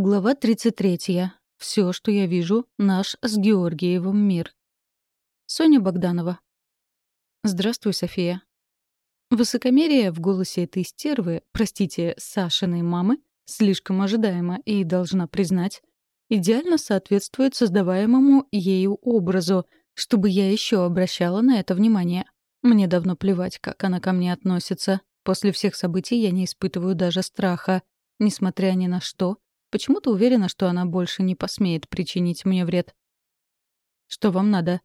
Глава 33. Все, что я вижу, наш с Георгиевым мир. Соня Богданова. Здравствуй, София. Высокомерие в голосе этой стервы, простите, Сашиной мамы, слишком ожидаемо и, должна признать, идеально соответствует создаваемому ею образу, чтобы я еще обращала на это внимание. Мне давно плевать, как она ко мне относится. После всех событий я не испытываю даже страха, несмотря ни на что — Почему-то уверена, что она больше не посмеет причинить мне вред. «Что вам надо?»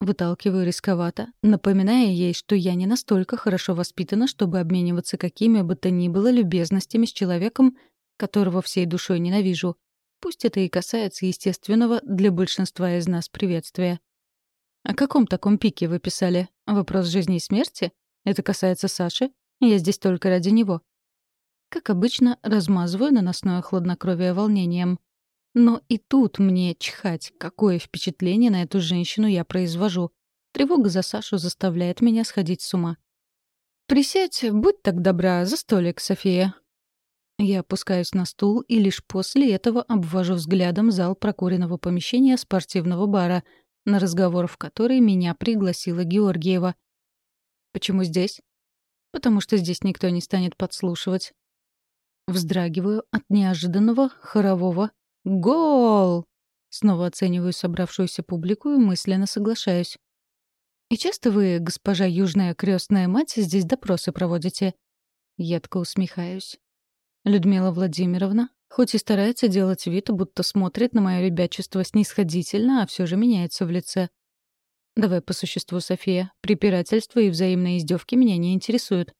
Выталкиваю рисковато, напоминая ей, что я не настолько хорошо воспитана, чтобы обмениваться какими бы то ни было любезностями с человеком, которого всей душой ненавижу. Пусть это и касается естественного для большинства из нас приветствия. «О каком таком пике вы писали? Вопрос жизни и смерти? Это касается Саши? Я здесь только ради него. Как обычно, размазываю наносное хладнокровие волнением. Но и тут мне чхать, какое впечатление на эту женщину я произвожу. Тревога за Сашу заставляет меня сходить с ума. «Присядь, будь так добра, за столик, София». Я опускаюсь на стул и лишь после этого обвожу взглядом зал прокуренного помещения спортивного бара, на разговор в который меня пригласила Георгиева. «Почему здесь?» «Потому что здесь никто не станет подслушивать. Вздрагиваю от неожиданного хорового «Гол!». Снова оцениваю собравшуюся публику и мысленно соглашаюсь. «И часто вы, госпожа Южная крестная мать, здесь допросы проводите?» Едко усмехаюсь. Людмила Владимировна, хоть и старается делать вид, будто смотрит на мое ребячество снисходительно, а все же меняется в лице. «Давай по существу, София. Препирательства и взаимные издевки меня не интересуют».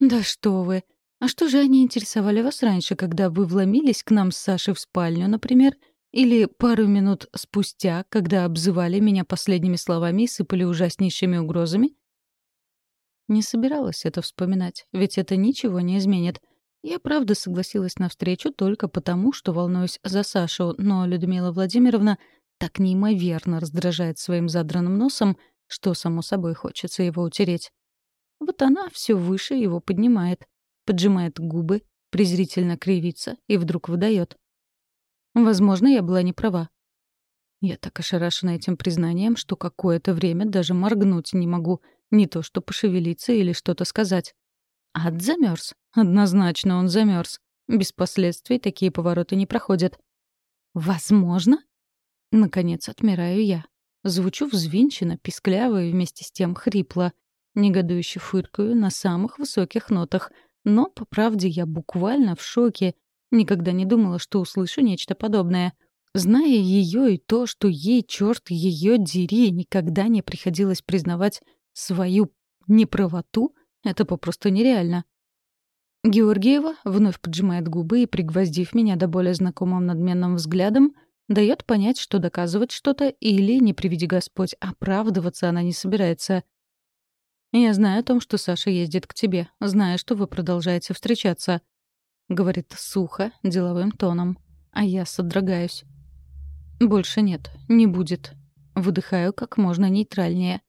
«Да что вы!» А что же они интересовали вас раньше, когда вы вломились к нам с Сашей в спальню, например, или пару минут спустя, когда обзывали меня последними словами и сыпали ужаснейшими угрозами? Не собиралась это вспоминать, ведь это ничего не изменит. Я правда согласилась на встречу только потому, что волнуюсь за Сашу, но Людмила Владимировна так неимоверно раздражает своим задранным носом, что, само собой, хочется его утереть. Вот она все выше его поднимает поджимает губы, презрительно кривится и вдруг выдает. Возможно, я была не права. Я так ошарашена этим признанием, что какое-то время даже моргнуть не могу, не то что пошевелиться или что-то сказать. Ад замерз. Однозначно он замерз. Без последствий такие повороты не проходят. «Возможно?» Наконец отмираю я. Звучу взвинченно, пискляво и вместе с тем хрипло. Негодующе фыркаю на самых высоких нотах — но, по правде, я буквально в шоке. Никогда не думала, что услышу нечто подобное. Зная ее и то, что ей, черт ее дери, никогда не приходилось признавать свою неправоту, это попросту нереально. Георгиева вновь поджимает губы и, пригвоздив меня до более знакомым надменным взглядом, дает понять, что доказывать что-то или, не приведи Господь, оправдываться она не собирается. «Я знаю о том, что Саша ездит к тебе, зная, что вы продолжаете встречаться», — говорит сухо, деловым тоном. А я содрогаюсь. «Больше нет, не будет». Выдыхаю как можно нейтральнее.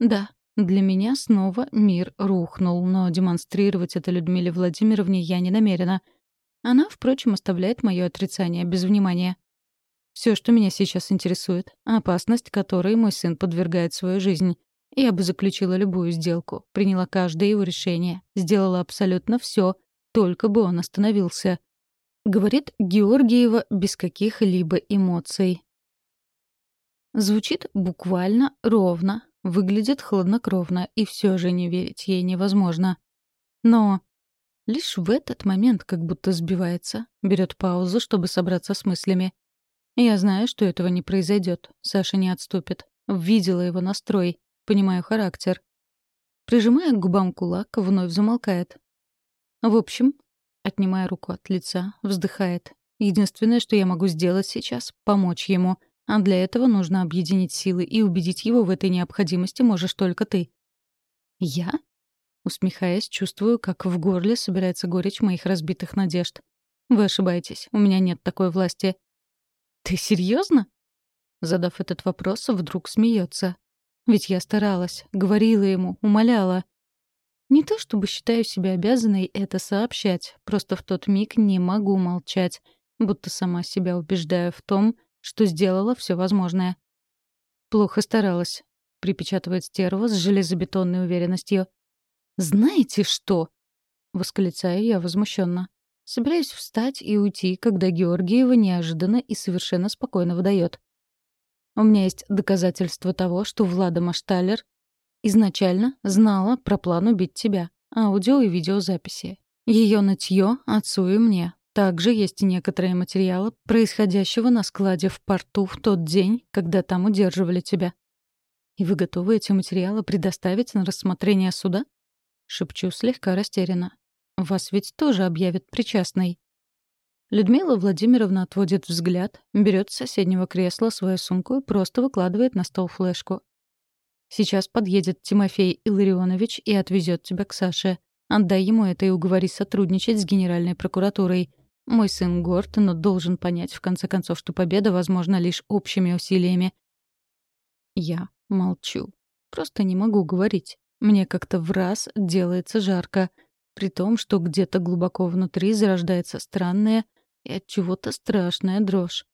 «Да, для меня снова мир рухнул, но демонстрировать это Людмиле Владимировне я не намерена. Она, впрочем, оставляет мое отрицание без внимания. Все, что меня сейчас интересует — опасность, которой мой сын подвергает свою жизнь. Я бы заключила любую сделку, приняла каждое его решение, сделала абсолютно все, только бы он остановился. Говорит Георгиева без каких-либо эмоций. Звучит буквально ровно, выглядит хладнокровно, и все же не верить ей невозможно. Но лишь в этот момент как будто сбивается, берет паузу, чтобы собраться с мыслями. Я знаю, что этого не произойдет. Саша не отступит. Видела его настрой. Понимаю характер. Прижимая к губам кулак, вновь замолкает. В общем, отнимая руку от лица, вздыхает. Единственное, что я могу сделать сейчас — помочь ему. А для этого нужно объединить силы, и убедить его в этой необходимости можешь только ты. «Я?» Усмехаясь, чувствую, как в горле собирается горечь моих разбитых надежд. «Вы ошибаетесь. У меня нет такой власти». «Ты серьезно? Задав этот вопрос, вдруг смеется. Ведь я старалась, говорила ему, умоляла. Не то чтобы считаю себя обязанной это сообщать, просто в тот миг не могу молчать. будто сама себя убеждая в том, что сделала все возможное. «Плохо старалась», — припечатывает стерва с железобетонной уверенностью. «Знаете что?» — восклицаю я возмущенно. Собираюсь встать и уйти, когда Георгиева неожиданно и совершенно спокойно выдает. У меня есть доказательства того, что Влада Машталер изначально знала про план убить тебя. Аудио и видеозаписи. Ее нытье отцу и мне. Также есть некоторые материалы происходящего на складе в порту в тот день, когда там удерживали тебя. И вы готовы эти материалы предоставить на рассмотрение суда? Шепчу слегка растерянно. Вас ведь тоже объявят причастной. Людмила Владимировна отводит взгляд, берет с соседнего кресла свою сумку и просто выкладывает на стол флешку. «Сейчас подъедет Тимофей Илларионович и отвезет тебя к Саше. Отдай ему это и уговори сотрудничать с Генеральной прокуратурой. Мой сын горд, но должен понять, в конце концов, что победа возможна лишь общими усилиями». Я молчу. Просто не могу говорить. Мне как-то в раз делается жарко — при том, что где-то глубоко внутри зарождается странная и от чего-то страшная дрожь.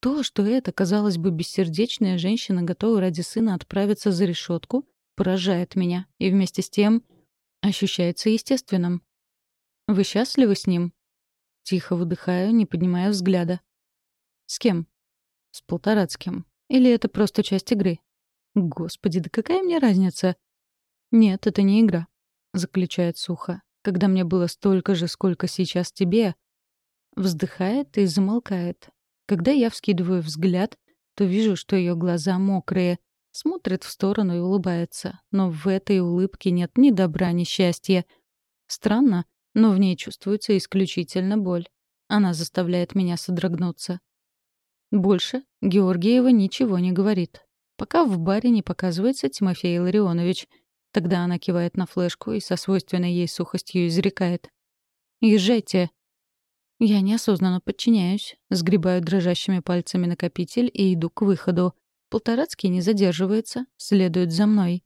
То, что эта, казалось бы, бессердечная женщина готова ради сына отправиться за решетку, поражает меня и вместе с тем ощущается естественным. «Вы счастливы с ним?» Тихо выдыхаю, не поднимая взгляда. «С кем?» «С Полторацким. Или это просто часть игры?» «Господи, да какая мне разница?» «Нет, это не игра», — заключает сухо когда мне было столько же, сколько сейчас тебе, вздыхает и замолкает. Когда я вскидываю взгляд, то вижу, что ее глаза мокрые, смотрит в сторону и улыбается, но в этой улыбке нет ни добра, ни счастья. Странно, но в ней чувствуется исключительно боль. Она заставляет меня содрогнуться. Больше Георгиева ничего не говорит. Пока в баре не показывается Тимофей Ларионович — Тогда она кивает на флешку и со свойственной ей сухостью изрекает. «Езжайте!» Я неосознанно подчиняюсь, сгребаю дрожащими пальцами накопитель и иду к выходу. Полторацкий не задерживается, следует за мной.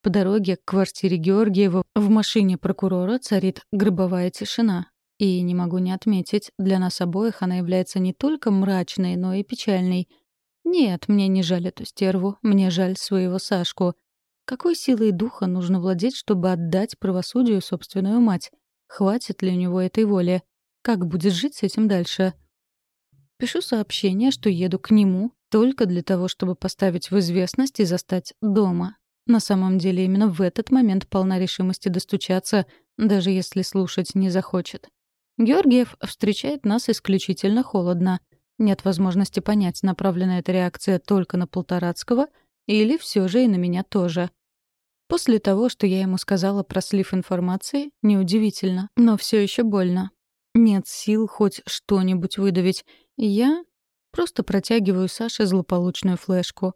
По дороге к квартире Георгиева в машине прокурора царит гробовая тишина. И не могу не отметить, для нас обоих она является не только мрачной, но и печальной. Нет, мне не жаль эту стерву, мне жаль своего Сашку. Какой силой духа нужно владеть, чтобы отдать правосудию собственную мать? Хватит ли у него этой воли? Как будет жить с этим дальше? Пишу сообщение, что еду к нему только для того, чтобы поставить в известность и застать дома. На самом деле именно в этот момент полна решимости достучаться, даже если слушать не захочет. Георгиев встречает нас исключительно холодно. Нет возможности понять, направлена эта реакция только на Полторацкого — или все же и на меня тоже. После того, что я ему сказала про слив информации, неудивительно, но все еще больно. Нет сил хоть что-нибудь выдавить, я просто протягиваю Саше злополучную флешку.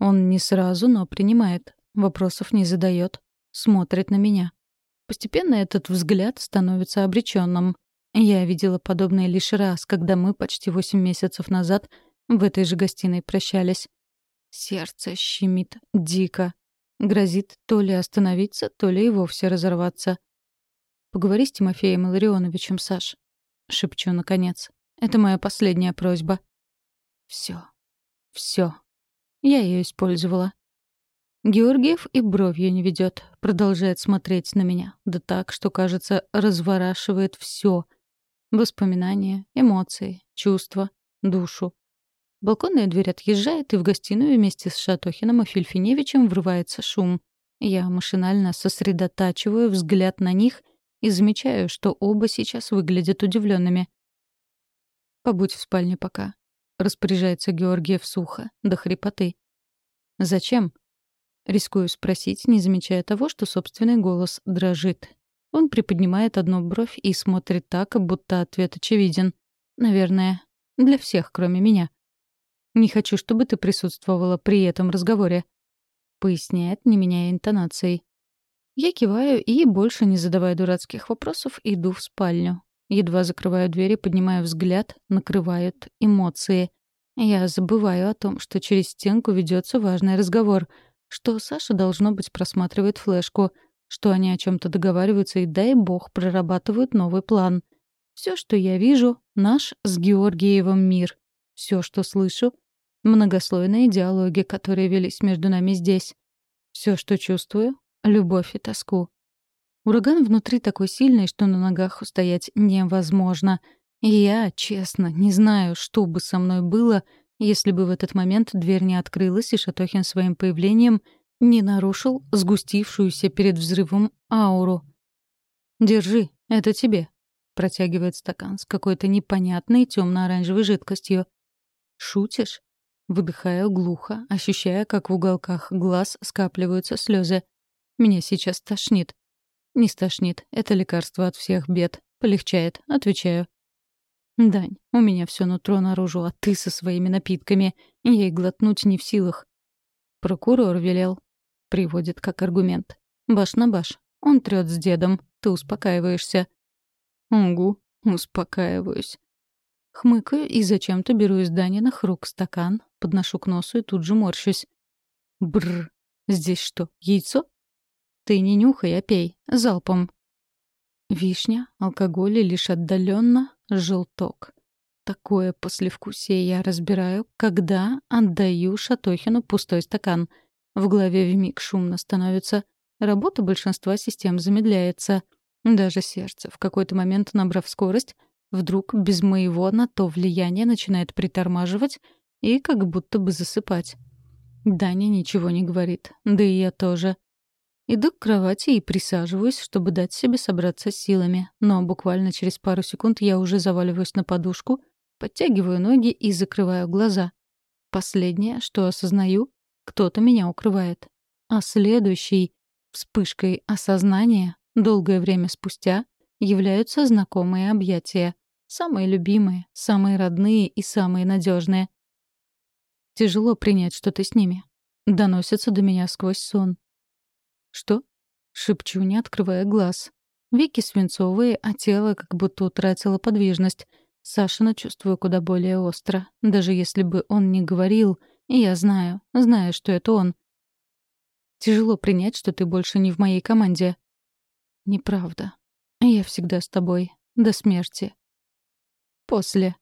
Он не сразу, но принимает, вопросов не задает, смотрит на меня. Постепенно этот взгляд становится обреченным. Я видела подобное лишь раз, когда мы почти восемь месяцев назад в этой же гостиной прощались. Сердце щемит дико. Грозит то ли остановиться, то ли и вовсе разорваться. «Поговори с Тимофеем Илларионовичем, Саш», — шепчу наконец. «Это моя последняя просьба». Все, все. Я ее использовала. Георгиев и бровью не ведет, продолжает смотреть на меня, да так, что, кажется, разворашивает все: Воспоминания, эмоции, чувства, душу. Балконная дверь отъезжает, и в гостиную вместе с Шатохиным и Фельфиневичем врывается шум. Я машинально сосредотачиваю взгляд на них и замечаю, что оба сейчас выглядят удивленными. «Побудь в спальне пока», — распоряжается Георгиев сухо, до хрипоты. «Зачем?» Рискую спросить, не замечая того, что собственный голос дрожит. Он приподнимает одну бровь и смотрит так, будто ответ очевиден. Наверное, для всех, кроме меня. Не хочу, чтобы ты присутствовала при этом разговоре», — поясняет, не меняя интонацией. Я киваю и, больше не задавая дурацких вопросов, иду в спальню. Едва закрываю дверь и поднимаю взгляд, накрывают эмоции. Я забываю о том, что через стенку ведется важный разговор, что Саша, должно быть, просматривает флешку, что они о чем то договариваются и, дай бог, прорабатывают новый план. Все, что я вижу — наш с Георгиевым мир. Все, что слышу — многослойные диалоги, которые велись между нами здесь. Все, что чувствую — любовь и тоску. Ураган внутри такой сильный, что на ногах устоять невозможно. И я, честно, не знаю, что бы со мной было, если бы в этот момент дверь не открылась, и Шатохин своим появлением не нарушил сгустившуюся перед взрывом ауру. «Держи, это тебе», — протягивает стакан с какой-то непонятной темно-оранжевой жидкостью. «Шутишь?» Выдыхаю глухо, ощущая, как в уголках глаз скапливаются слезы. Меня сейчас тошнит. Не стошнит. Это лекарство от всех бед. Полегчает. Отвечаю. «Дань, у меня все нутро наружу, а ты со своими напитками. Я и глотнуть не в силах». Прокурор велел. Приводит как аргумент. Баш на баш. Он трёт с дедом. Ты успокаиваешься. Угу, успокаиваюсь. Хмыкаю и зачем-то беру из Даниных рук стакан, подношу к носу и тут же морщусь. Бррр, здесь что, яйцо? Ты не нюхай, а пей, залпом. Вишня, алкоголь и лишь отдаленно желток. Такое послевкусие я разбираю, когда отдаю Шатохину пустой стакан. В голове вмиг шумно становится. Работа большинства систем замедляется. Даже сердце, в какой-то момент набрав скорость, вдруг без моего на то влияния начинает притормаживать и как будто бы засыпать. Даня ничего не говорит, да и я тоже. Иду к кровати и присаживаюсь, чтобы дать себе собраться силами, но буквально через пару секунд я уже заваливаюсь на подушку, подтягиваю ноги и закрываю глаза. Последнее, что осознаю, кто-то меня укрывает. А следующей вспышкой осознания, долгое время спустя, являются знакомые объятия. Самые любимые, самые родные и самые надежные. Тяжело принять, что ты с ними. Доносится до меня сквозь сон. «Что?» — шепчу, не открывая глаз. Веки свинцовые, а тело как будто утратило подвижность. Сашина чувствую куда более остро. Даже если бы он не говорил, я знаю, знаю, что это он. Тяжело принять, что ты больше не в моей команде. Неправда. Я всегда с тобой. До смерти. После.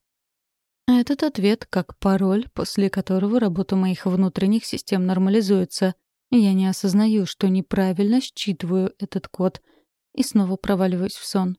Этот ответ как пароль, после которого работа моих внутренних систем нормализуется — я не осознаю, что неправильно считываю этот код, и снова проваливаюсь в сон.